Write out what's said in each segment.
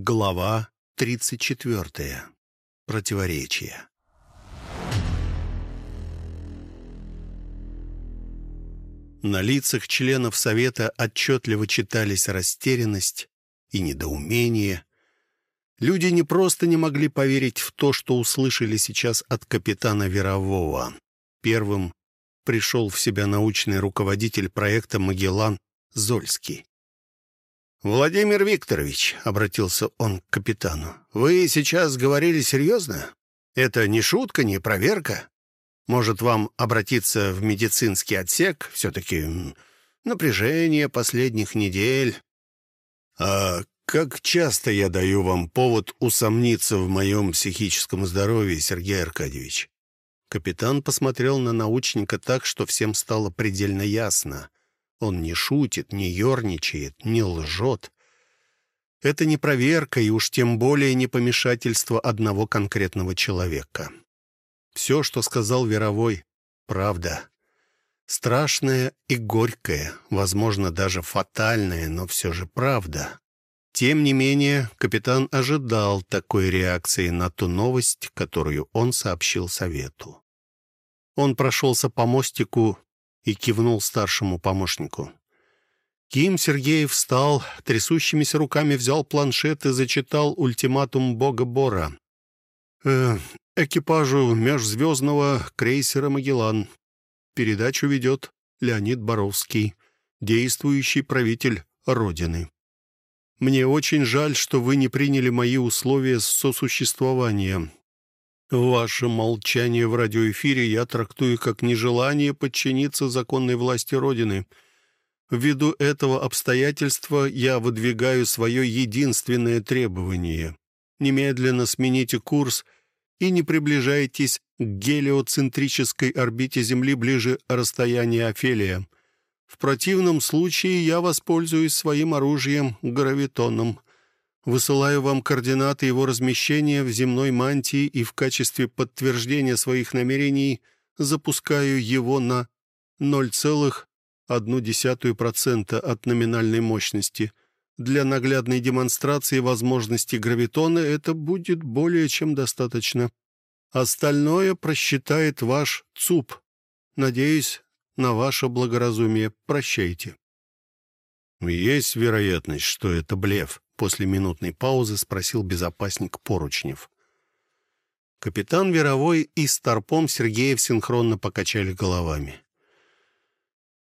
Глава 34. Противоречие. На лицах членов Совета отчетливо читались растерянность и недоумение. Люди не просто не могли поверить в то, что услышали сейчас от капитана Верового. Первым пришел в себя научный руководитель проекта «Магеллан» Зольский. «Владимир Викторович», — обратился он к капитану, — «вы сейчас говорили серьезно? Это не шутка, не проверка? Может, вам обратиться в медицинский отсек? Все-таки напряжение последних недель». «А как часто я даю вам повод усомниться в моем психическом здоровье, Сергей Аркадьевич?» Капитан посмотрел на научника так, что всем стало предельно ясно. Он не шутит, не ерничает, не лжет. Это не проверка и уж тем более не помешательство одного конкретного человека. Все, что сказал Веровой, правда. Страшная и горькая, возможно, даже фатальная, но все же правда. Тем не менее, капитан ожидал такой реакции на ту новость, которую он сообщил совету. Он прошелся по мостику и кивнул старшему помощнику. Ким Сергеев встал, трясущимися руками взял планшет и зачитал ультиматум бога Бора. «Э, «Экипажу межзвездного крейсера «Магеллан». Передачу ведет Леонид Боровский, действующий правитель Родины. Мне очень жаль, что вы не приняли мои условия сосуществования. Ваше молчание в радиоэфире я трактую как нежелание подчиниться законной власти Родины. Ввиду этого обстоятельства я выдвигаю свое единственное требование. Немедленно смените курс и не приближайтесь к гелиоцентрической орбите Земли ближе расстояния Офелия. В противном случае я воспользуюсь своим оружием, гравитоном. Высылаю вам координаты его размещения в земной мантии и в качестве подтверждения своих намерений запускаю его на 0,1% от номинальной мощности. Для наглядной демонстрации возможности гравитона это будет более чем достаточно. Остальное просчитает ваш ЦУП. Надеюсь на ваше благоразумие. Прощайте. Есть вероятность, что это блеф, После минутной паузы спросил безопасник Поручнев. Капитан Веровой и Старпом Сергеев синхронно покачали головами.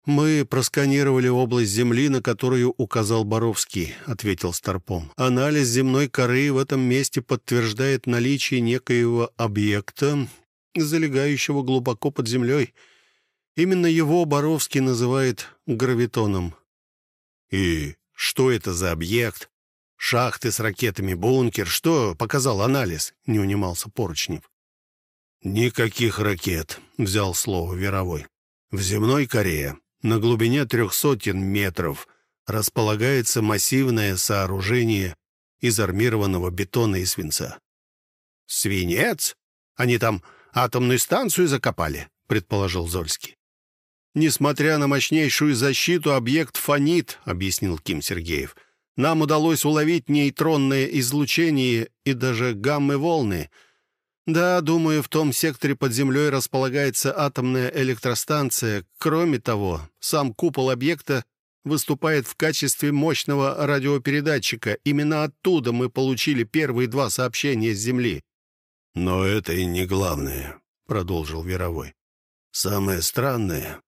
«Мы просканировали область Земли, на которую указал Боровский», — ответил Старпом. «Анализ земной коры в этом месте подтверждает наличие некоего объекта, залегающего глубоко под землей. Именно его Боровский называет гравитоном». «И что это за объект?» Шахты с ракетами, бункер. Что показал анализ?» — не унимался Поручнев. «Никаких ракет», — взял слово Веровой. «В земной коре на глубине трех сотен метров располагается массивное сооружение из армированного бетона и свинца». «Свинец? Они там атомную станцию закопали?» — предположил Зольский. «Несмотря на мощнейшую защиту, объект фонит», — объяснил Ким Сергеев. Нам удалось уловить нейтронное излучение и даже гаммы-волны. Да, думаю, в том секторе под землей располагается атомная электростанция. Кроме того, сам купол объекта выступает в качестве мощного радиопередатчика. Именно оттуда мы получили первые два сообщения с Земли. «Но это и не главное», — продолжил Веровой. «Самое странное,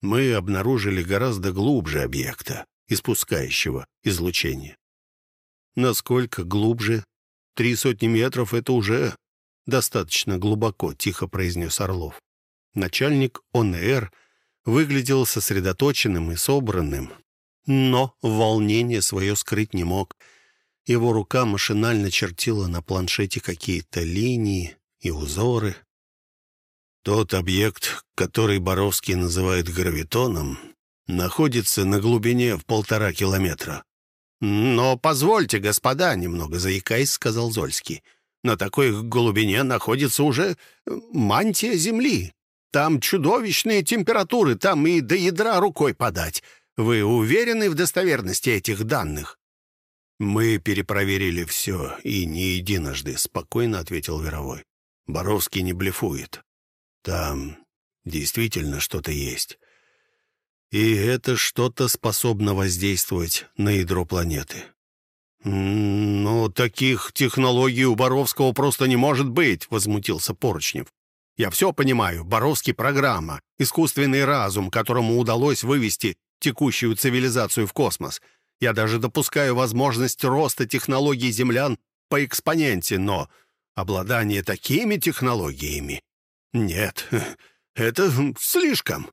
мы обнаружили гораздо глубже объекта испускающего излучение. Насколько глубже? Три сотни метров — это уже достаточно глубоко, — тихо произнес Орлов. Начальник ОНР выглядел сосредоточенным и собранным, но волнение свое скрыть не мог. Его рука машинально чертила на планшете какие-то линии и узоры. Тот объект, который Боровский называет гравитоном, находится на глубине в полтора километра. «Но позвольте, господа», — немного заикаясь, сказал Зольский, «на такой глубине находится уже э, мантия Земли. Там чудовищные температуры, там и до ядра рукой подать. Вы уверены в достоверности этих данных?» «Мы перепроверили все, и не единожды», — спокойно ответил Веровой. «Боровский не блефует. Там действительно что-то есть. И это что-то способно воздействовать на ядро планеты. «Но таких технологий у Боровского просто не может быть», — возмутился Поручнев. «Я все понимаю. Боровский — программа, искусственный разум, которому удалось вывести текущую цивилизацию в космос. Я даже допускаю возможность роста технологий землян по экспоненте, но обладание такими технологиями... Нет, это слишком.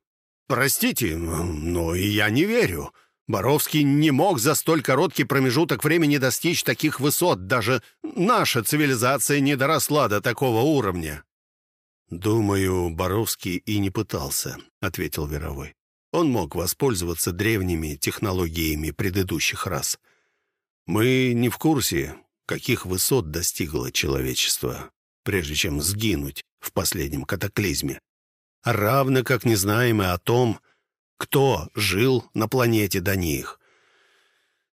Простите, но я не верю. Боровский не мог за столь короткий промежуток времени достичь таких высот. Даже наша цивилизация не доросла до такого уровня. «Думаю, Боровский и не пытался», — ответил Веровой. «Он мог воспользоваться древними технологиями предыдущих рас. Мы не в курсе, каких высот достигло человечество, прежде чем сгинуть в последнем катаклизме. Равно как не знаем и о том, кто жил на планете до них.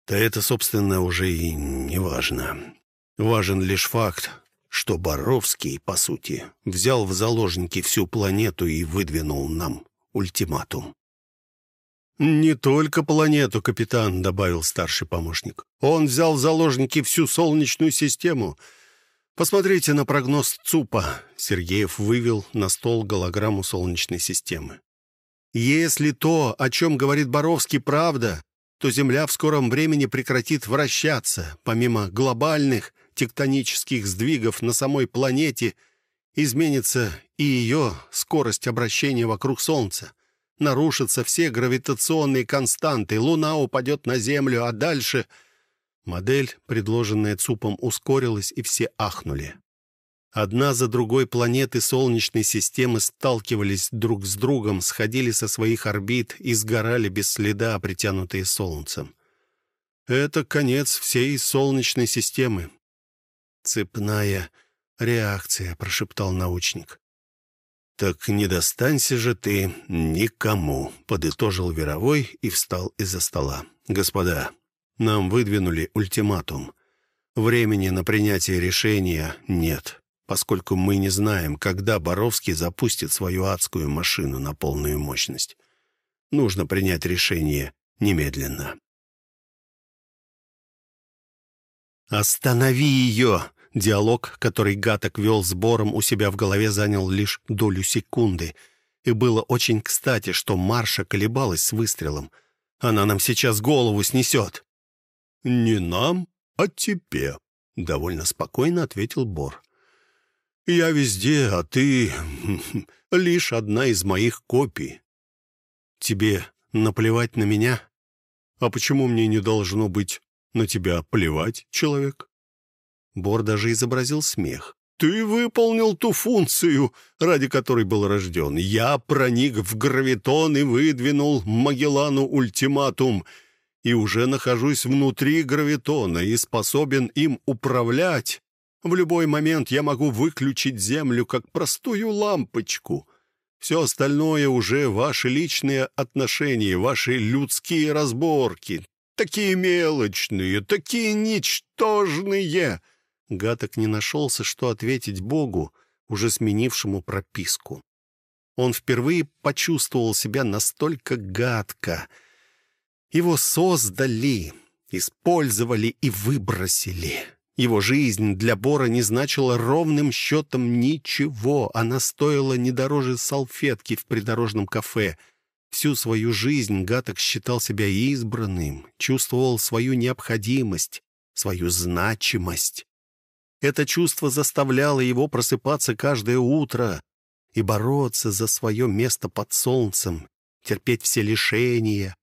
Да это, собственно, уже и не важно. Важен лишь факт, что Боровский, по сути, взял в заложники всю планету и выдвинул нам ультиматум. «Не только планету, капитан», — добавил старший помощник. «Он взял в заложники всю Солнечную систему. Посмотрите на прогноз ЦУПа». Сергеев вывел на стол голограмму Солнечной системы. Если то, о чем говорит Боровский, правда, то Земля в скором времени прекратит вращаться. Помимо глобальных тектонических сдвигов на самой планете, изменится и ее скорость обращения вокруг Солнца. Нарушатся все гравитационные константы, Луна упадет на Землю, а дальше... Модель, предложенная ЦУПом, ускорилась, и все ахнули. Одна за другой планеты Солнечной системы сталкивались друг с другом, сходили со своих орбит и сгорали без следа, притянутые Солнцем. Это конец всей Солнечной системы. «Цепная реакция», — прошептал научник. «Так не достанься же ты никому», — подытожил Веровой и встал из-за стола. «Господа, нам выдвинули ультиматум. Времени на принятие решения нет поскольку мы не знаем, когда Боровский запустит свою адскую машину на полную мощность. Нужно принять решение немедленно. «Останови ее!» Диалог, который Гаток вел сбором у себя в голове, занял лишь долю секунды. И было очень кстати, что Марша колебалась с выстрелом. «Она нам сейчас голову снесет!» «Не нам, а тебе», — довольно спокойно ответил Бор. Я везде, а ты — лишь одна из моих копий. Тебе наплевать на меня? А почему мне не должно быть на тебя плевать, человек?» Бор даже изобразил смех. «Ты выполнил ту функцию, ради которой был рожден. Я проник в гравитон и выдвинул Магеллану ультиматум, и уже нахожусь внутри гравитона и способен им управлять. В любой момент я могу выключить Землю как простую лампочку. Все остальное уже ваши личные отношения, ваши людские разборки. Такие мелочные, такие ничтожные!» Гаток не нашелся, что ответить Богу, уже сменившему прописку. Он впервые почувствовал себя настолько гадко. Его создали, использовали и выбросили. Его жизнь для Бора не значила ровным счетом ничего. Она стоила не дороже салфетки в придорожном кафе. Всю свою жизнь Гаток считал себя избранным, чувствовал свою необходимость, свою значимость. Это чувство заставляло его просыпаться каждое утро и бороться за свое место под солнцем, терпеть все лишения,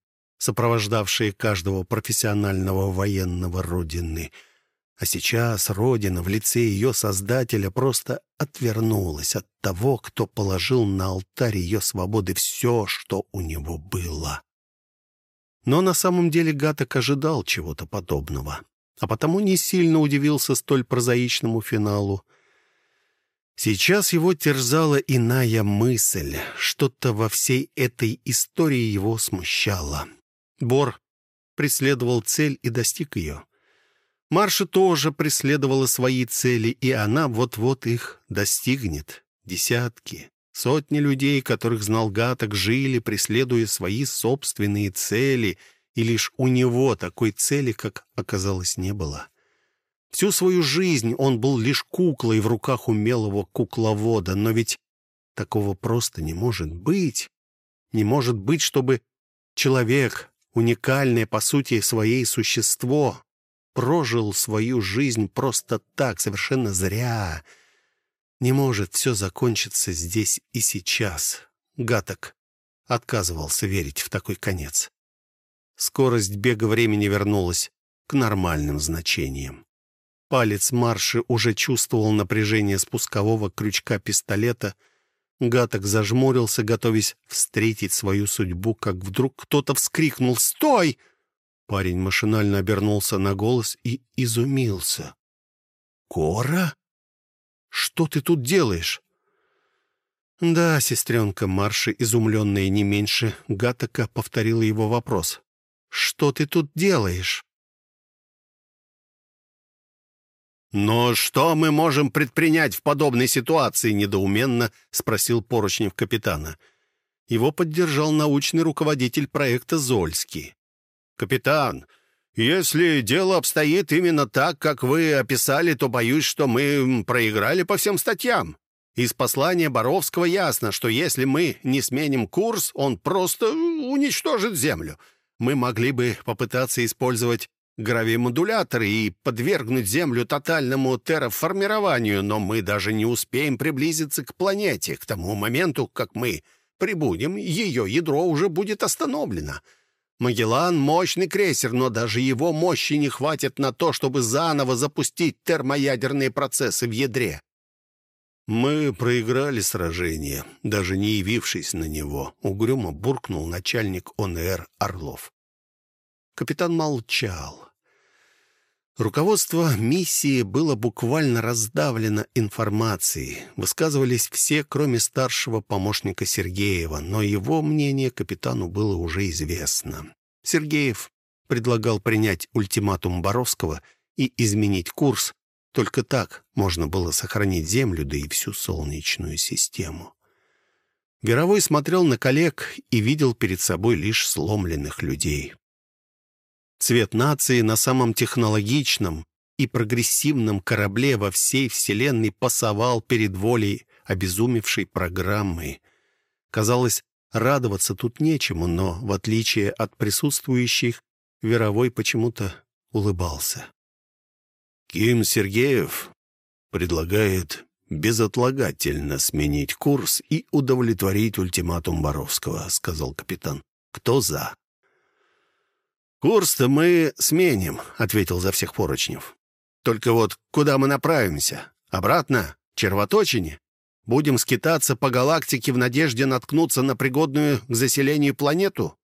сопровождавшие каждого профессионального военного родины — а сейчас Родина в лице ее Создателя просто отвернулась от того, кто положил на алтарь ее свободы все, что у него было. Но на самом деле Гаток ожидал чего-то подобного, а потому не сильно удивился столь прозаичному финалу. Сейчас его терзала иная мысль, что-то во всей этой истории его смущало. Бор преследовал цель и достиг ее — Марша тоже преследовала свои цели, и она вот-вот их достигнет. Десятки, сотни людей, которых знал Гаток, жили, преследуя свои собственные цели, и лишь у него такой цели, как оказалось, не было. Всю свою жизнь он был лишь куклой в руках умелого кукловода, но ведь такого просто не может быть. Не может быть, чтобы человек, уникальное по сути своей существо, прожил свою жизнь просто так, совершенно зря. Не может все закончиться здесь и сейчас. Гаток отказывался верить в такой конец. Скорость бега времени вернулась к нормальным значениям. Палец Марши уже чувствовал напряжение спускового крючка пистолета. Гаток зажмурился, готовясь встретить свою судьбу, как вдруг кто-то вскрикнул «Стой!» Парень машинально обернулся на голос и изумился. «Кора? Что ты тут делаешь?» «Да, сестренка Марши, изумленная не меньше, Гатака повторила его вопрос. «Что ты тут делаешь?» «Но что мы можем предпринять в подобной ситуации?» — недоуменно спросил Поручнев капитана. Его поддержал научный руководитель проекта «Зольский». «Капитан, если дело обстоит именно так, как вы описали, то боюсь, что мы проиграли по всем статьям. Из послания Боровского ясно, что если мы не сменим курс, он просто уничтожит Землю. Мы могли бы попытаться использовать гравимодуляторы и подвергнуть Землю тотальному терраформированию, но мы даже не успеем приблизиться к планете. К тому моменту, как мы прибудем, ее ядро уже будет остановлено». Магеллан — мощный крейсер, но даже его мощи не хватит на то, чтобы заново запустить термоядерные процессы в ядре. «Мы проиграли сражение, даже не явившись на него», — угрюмо буркнул начальник ОНР Орлов. Капитан молчал. Руководство миссии было буквально раздавлено информацией. Высказывались все, кроме старшего помощника Сергеева, но его мнение капитану было уже известно. Сергеев предлагал принять ультиматум Боровского и изменить курс. Только так можно было сохранить Землю, да и всю Солнечную систему. Веровой смотрел на коллег и видел перед собой лишь сломленных людей. Цвет нации на самом технологичном и прогрессивном корабле во всей Вселенной пасовал перед волей обезумевшей программы. Казалось, радоваться тут нечему, но, в отличие от присутствующих, Веровой почему-то улыбался. «Ким Сергеев предлагает безотлагательно сменить курс и удовлетворить ультиматум Боровского», — сказал капитан. «Кто за?» «Курс-то мы сменим», — ответил за всех Поручнев. «Только вот куда мы направимся? Обратно? Червоточине? Будем скитаться по галактике в надежде наткнуться на пригодную к заселению планету?»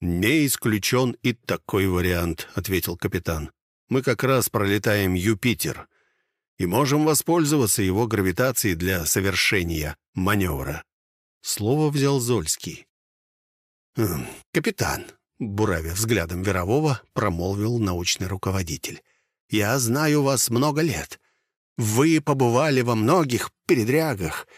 «Не исключен и такой вариант», — ответил капитан. «Мы как раз пролетаем Юпитер и можем воспользоваться его гравитацией для совершения маневра». Слово взял Зольский. «Хм, «Капитан, Буравя взглядом Верового, промолвил научный руководитель. «Я знаю вас много лет. Вы побывали во многих передрягах.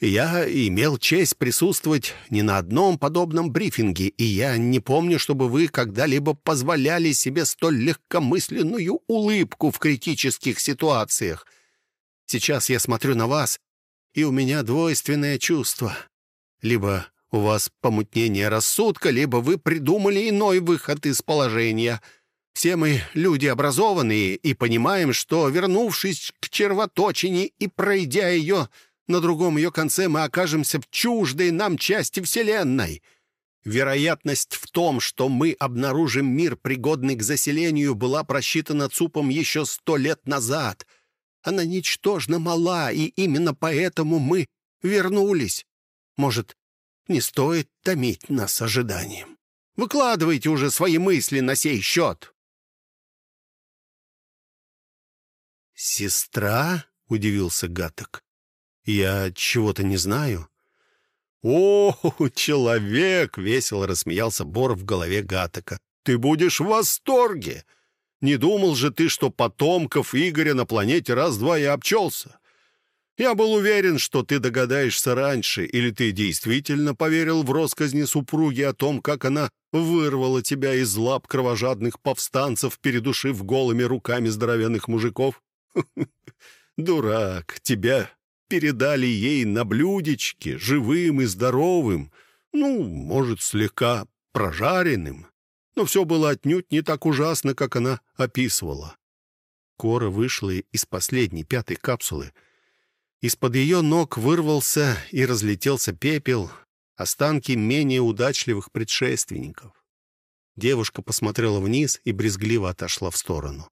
Я имел честь присутствовать не на одном подобном брифинге, и я не помню, чтобы вы когда-либо позволяли себе столь легкомысленную улыбку в критических ситуациях. Сейчас я смотрю на вас, и у меня двойственное чувство. Либо у вас помутнение рассудка, либо вы придумали иной выход из положения. Все мы люди образованные и понимаем, что, вернувшись к червоточине и пройдя ее, на другом ее конце мы окажемся в чуждой нам части Вселенной. Вероятность в том, что мы обнаружим мир, пригодный к заселению, была просчитана ЦУПом еще сто лет назад. Она ничтожно мала, и именно поэтому мы вернулись. Может, не стоит томить нас ожиданием. Выкладывайте уже свои мысли на сей счет. «Сестра?» — удивился Гаток. «Я чего-то не знаю». «О, человек!» — весело рассмеялся Бор в голове Гатока. «Ты будешь в восторге! Не думал же ты, что потомков Игоря на планете раз-два и обчелся? Я был уверен, что ты догадаешься раньше, или ты действительно поверил в росказни супруги о том, как она вырвала тебя из лап кровожадных повстанцев, передушив голыми руками здоровенных мужиков? Дурак, тебя передали ей на блюдечке, живым и здоровым, ну, может, слегка прожаренным, но все было отнюдь не так ужасно, как она описывала. Кора вышла из последней пятой капсулы — из-под ее ног вырвался и разлетелся пепел, останки менее удачливых предшественников. Девушка посмотрела вниз и брезгливо отошла в сторону.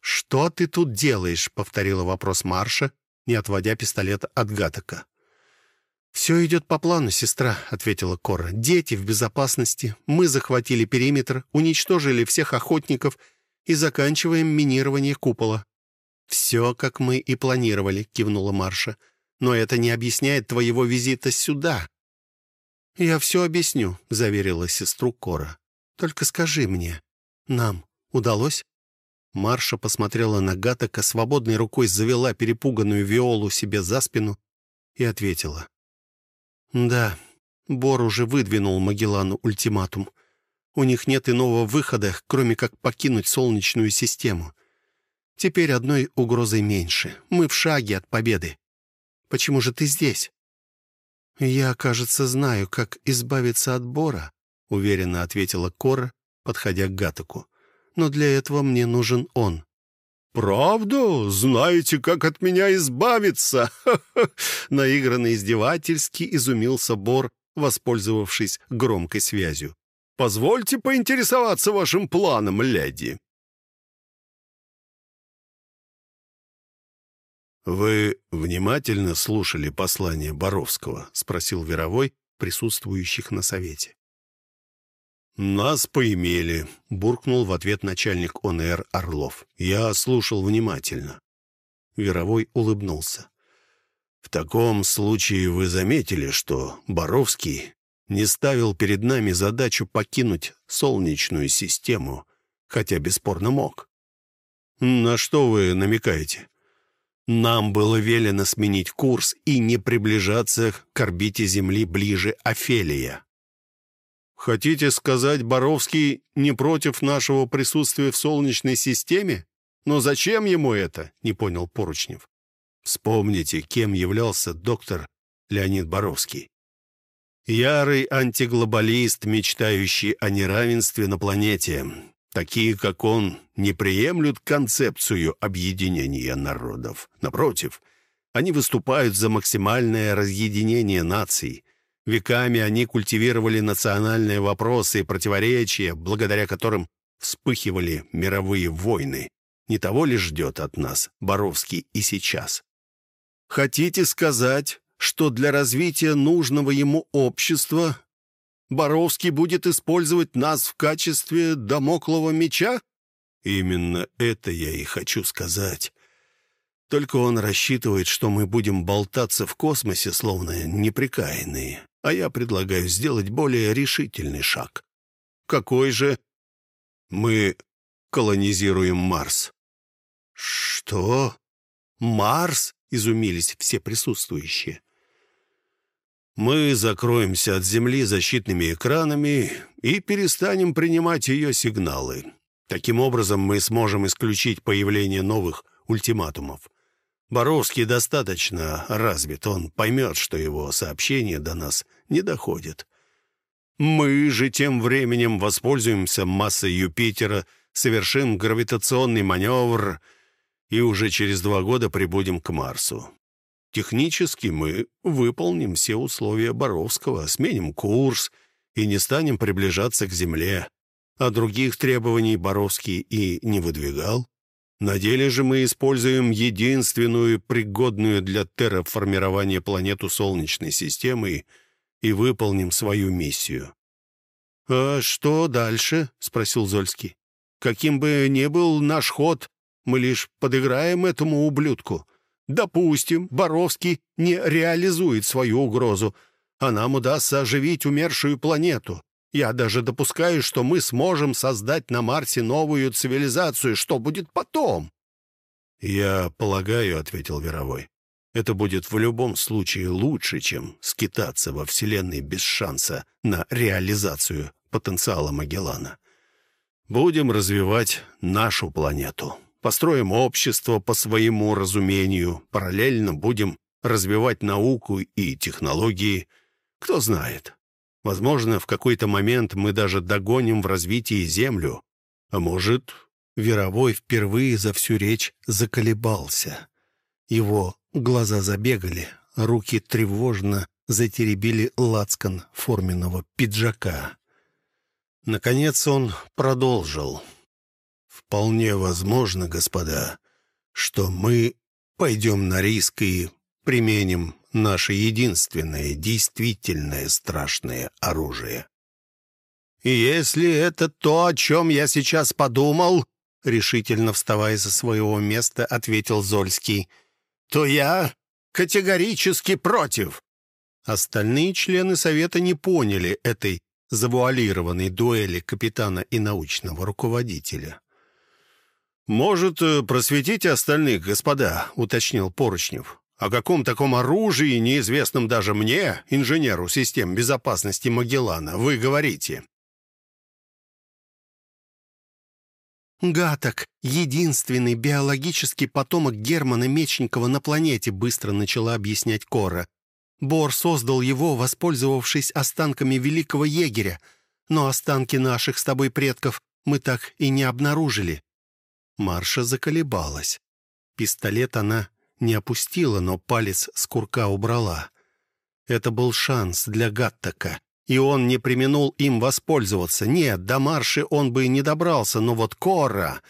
«Что ты тут делаешь?» — повторила вопрос Марша, не отводя пистолета от Гатака. «Все идет по плану, сестра», — ответила Кора. «Дети в безопасности. Мы захватили периметр, уничтожили всех охотников и заканчиваем минирование купола. «Все, как мы и планировали», — кивнула Марша. «Но это не объясняет твоего визита сюда». «Я все объясню», — заверила сестру Кора. «Только скажи мне, нам удалось?» Марша посмотрела на Гатака, свободной рукой завела перепуганную Виолу себе за спину и ответила. «Да, Бор уже выдвинул Магеллану ультиматум. У них нет иного выхода, кроме как покинуть Солнечную систему. Теперь одной угрозой меньше. Мы в шаге от победы. Почему же ты здесь?» «Я, кажется, знаю, как избавиться от Бора», — уверенно ответила Кора, подходя к Гатаку. «Но для этого мне нужен он». «Правда? Знаете, как от меня избавиться?» Наигранно издевательски изумился Бор, воспользовавшись громкой связью. «Позвольте поинтересоваться вашим планом, леди». «Вы внимательно слушали послание Боровского?» — спросил Веровой, присутствующих на совете. «Нас поимели», — буркнул в ответ начальник ОНР Орлов. «Я слушал внимательно». Веровой улыбнулся. «В таком случае вы заметили, что Боровский не ставил перед нами задачу покинуть Солнечную систему, хотя бесспорно мог». «На что вы намекаете?» Нам было велено сменить курс и не приближаться к орбите Земли ближе Офелия. Хотите сказать, Боровский не против нашего присутствия в Солнечной системе? Но зачем ему это? Не понял Поручнев. Вспомните, кем являлся доктор Леонид Боровский. Ярый антиглобалист, мечтающий о неравенстве на планете. Такие, как он, не приемлют концепцию объединения народов. Напротив, они выступают за максимальное разъединение наций. Веками они культивировали национальные вопросы и противоречия, благодаря которым вспыхивали мировые войны. Не того ли ждет от нас Боровский и сейчас? Хотите сказать, что для развития нужного ему общества Боровский будет использовать нас в качестве домоклого меча? Именно это я и хочу сказать. Только он рассчитывает, что мы будем болтаться в космосе, словно неприкаянные. А я предлагаю сделать более решительный шаг. Какой же? Мы колонизируем Марс. Что? Марс? Изумились все присутствующие. Мы закроемся от Земли защитными экранами и перестанем принимать ее сигналы. Таким образом, мы сможем исключить появление новых ультиматумов. Боровский достаточно развит, он поймет, что его сообщения до нас не доходят. Мы же тем временем воспользуемся массой Юпитера, совершим гравитационный маневр и уже через два года прибудем к Марсу. Технически мы выполним все условия Боровского, сменим курс и не станем приближаться к Земле. А других требований Боровский и не выдвигал. На деле же мы используем единственную пригодную для терраформирования планету Солнечной системы и выполним свою миссию. «А что дальше?» — спросил Зольский. «Каким бы ни был наш ход, мы лишь подыграем этому ублюдку». Допустим, Боровский не реализует свою угрозу, а нам удастся оживить умершую планету. Я даже допускаю, что мы сможем создать на Марсе новую цивилизацию. Что будет потом?» «Я полагаю», — ответил Веровой, «это будет в любом случае лучше, чем скитаться во Вселенной без шанса на реализацию потенциала Магеллана. Будем развивать нашу планету. Построим общество по своему разумению. Параллельно будем развивать науку и технологии. Кто знает, Возможно, в какой-то момент мы даже догоним в развитии Землю. А может, Веровой впервые за всю речь заколебался. Его глаза забегали, руки тревожно затеребили лацкан форменного пиджака. Наконец он продолжил. «Вполне возможно, господа, что мы пойдем на риск и применим наше единственное действительное страшное оружие. Если это то, о чем я сейчас подумал, решительно вставая со своего места, ответил Зольский, то я категорически против. Остальные члены совета не поняли этой завуалированной дуэли капитана и научного руководителя. «Может, э, просветите остальных, господа», — уточнил Поручнев. О каком таком оружии, неизвестном даже мне, инженеру систем безопасности Магеллана, вы говорите?» «Гаток — единственный биологический потомок Германа Мечникова на планете», быстро начала объяснять Кора. «Бор создал его, воспользовавшись останками великого егеря, но останки наших с тобой предков мы так и не обнаружили». Марша заколебалась. Пистолет она не опустила, но палец с курка убрала. Это был шанс для Гаттака, и он не применул им воспользоваться. Нет, до марши он бы и не добрался, но вот Кора...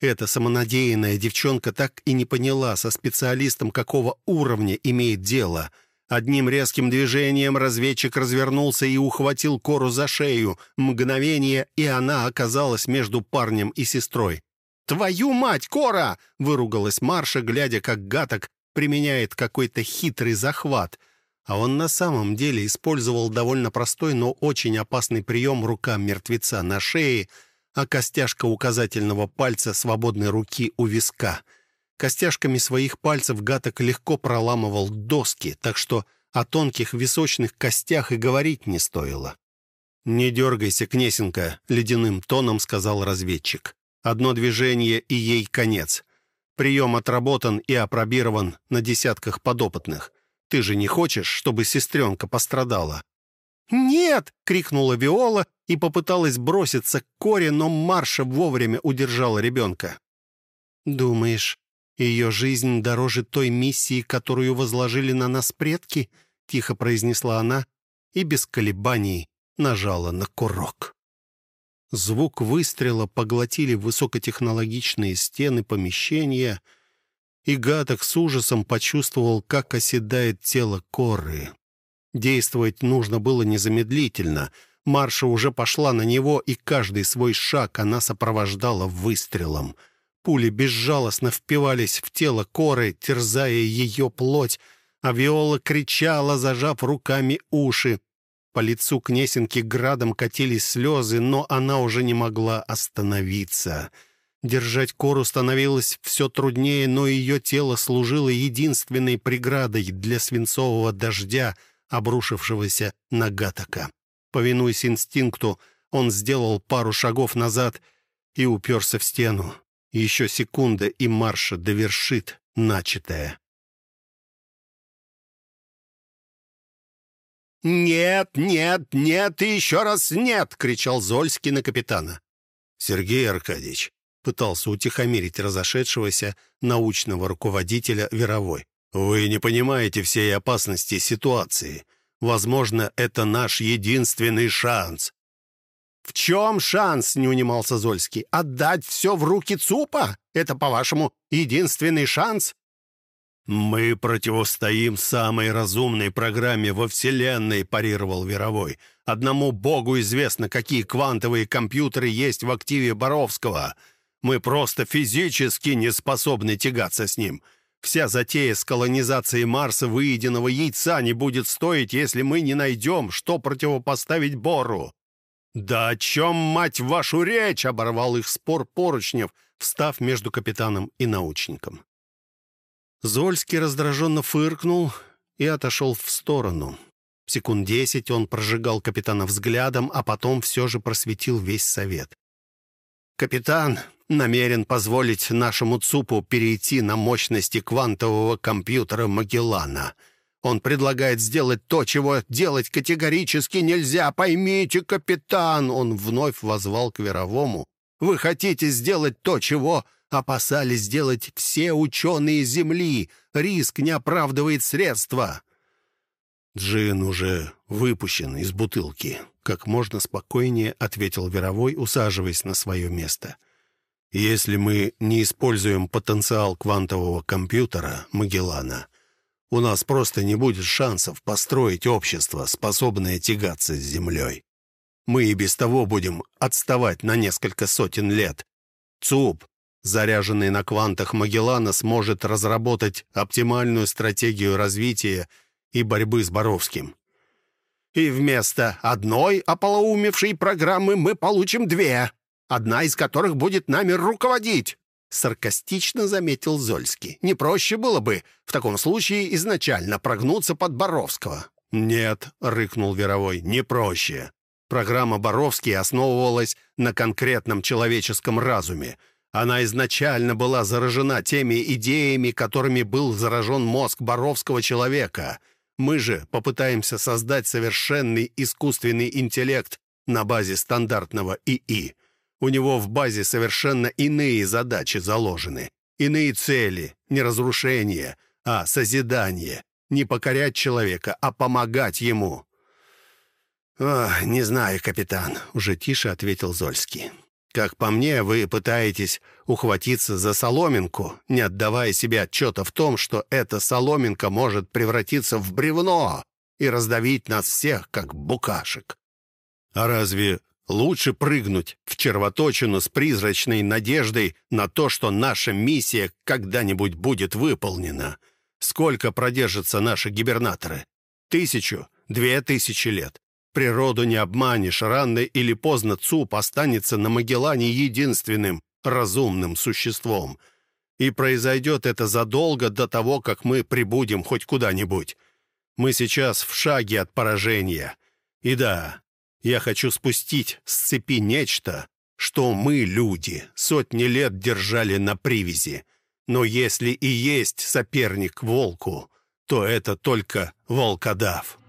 Эта самонадеянная девчонка так и не поняла, со специалистом какого уровня имеет дело. Одним резким движением разведчик развернулся и ухватил Кору за шею. Мгновение, и она оказалась между парнем и сестрой. «Твою мать, Кора!» — выругалась Марша, глядя, как гаток применяет какой-то хитрый захват. А он на самом деле использовал довольно простой, но очень опасный прием рукам мертвеца на шее, а костяшка указательного пальца свободной руки у виска. Костяшками своих пальцев гаток легко проламывал доски, так что о тонких височных костях и говорить не стоило. «Не дергайся, Кнесенко», — ледяным тоном сказал разведчик. Одно движение и ей конец. Прием отработан и опробирован на десятках подопытных. Ты же не хочешь, чтобы сестренка пострадала?» «Нет!» — крикнула Виола и попыталась броситься к Коре, но Марша вовремя удержала ребенка. «Думаешь, ее жизнь дороже той миссии, которую возложили на нас предки?» — тихо произнесла она и без колебаний нажала на курок. Звук выстрела поглотили высокотехнологичные стены помещения, и Гаток с ужасом почувствовал, как оседает тело Коры. Действовать нужно было незамедлительно. Марша уже пошла на него, и каждый свой шаг она сопровождала выстрелом. Пули безжалостно впивались в тело Коры, терзая ее плоть, а Виола кричала, зажав руками уши. По лицу Кнесинки градом катились слезы, но она уже не могла остановиться. Держать кору становилось все труднее, но ее тело служило единственной преградой для свинцового дождя, обрушившегося на Гатака. Повинуясь инстинкту, он сделал пару шагов назад и уперся в стену. Еще секунда, и марша довершит начатое. «Нет, нет, нет и еще раз нет!» — кричал Зольский на капитана. Сергей Аркадьевич пытался утихомирить разошедшегося научного руководителя Веровой. «Вы не понимаете всей опасности ситуации. Возможно, это наш единственный шанс». «В чем шанс?» — не унимался Зольский. «Отдать все в руки ЦУПа? Это, по-вашему, единственный шанс?» «Мы противостоим самой разумной программе во Вселенной», — парировал Веровой. «Одному Богу известно, какие квантовые компьютеры есть в активе Боровского. Мы просто физически не способны тягаться с ним. Вся затея с колонизацией Марса выеденного яйца не будет стоить, если мы не найдем, что противопоставить Бору». «Да о чем, мать вашу, речь?» — оборвал их спор Поручнев, встав между капитаном и научником. Зольский раздраженно фыркнул и отошел в сторону. Секунд десять он прожигал капитана взглядом, а потом все же просветил весь совет. «Капитан намерен позволить нашему ЦУПу перейти на мощности квантового компьютера Магеллана. Он предлагает сделать то, чего делать категорически нельзя. Поймите, капитан!» Он вновь возвал к Веровому. «Вы хотите сделать то, чего опасались сделать все ученые Земли. Риск не оправдывает средства». «Джин уже выпущен из бутылки», — как можно спокойнее ответил Веровой, усаживаясь на свое место. «Если мы не используем потенциал квантового компьютера Магеллана, у нас просто не будет шансов построить общество, способное тягаться с Землей. Мы и без того будем отставать на несколько сотен лет. ЦУП, заряженный на квантах Магеллана, сможет разработать оптимальную стратегию развития и борьбы с Боровским. И вместо одной ополоумевшей программы мы получим две, одна из которых будет нами руководить. Саркастично заметил Зольский. Не проще было бы в таком случае изначально прогнуться под Боровского. «Нет», — рыкнул Веровой, — «не проще. Программа Боровский основывалась на конкретном человеческом разуме. Она изначально была заражена теми идеями, которыми был заражен мозг Боровского человека. Мы же попытаемся создать совершенный искусственный интеллект на базе стандартного ИИ. У него в базе совершенно иные задачи заложены, иные цели, не разрушение, а созидание. Не покорять человека, а помогать ему. «Ох, не знаю, капитан», — уже тише ответил Зольский. Как по мне, вы пытаетесь ухватиться за соломинку, не отдавая себе отчета в том, что эта соломинка может превратиться в бревно и раздавить нас всех, как букашек. А разве лучше прыгнуть в червоточину с призрачной надеждой на то, что наша миссия когда-нибудь будет выполнена? Сколько продержатся наши гибернаторы? Тысячу? Две тысячи лет? Природу не обманешь, рано или поздно ЦУП останется на Магеллане единственным разумным существом. И произойдет это задолго до того, как мы прибудем хоть куда-нибудь. Мы сейчас в шаге от поражения. И да, я хочу спустить с цепи нечто, что мы, люди, сотни лет держали на привязи. Но если и есть соперник волку, то это только волкодав».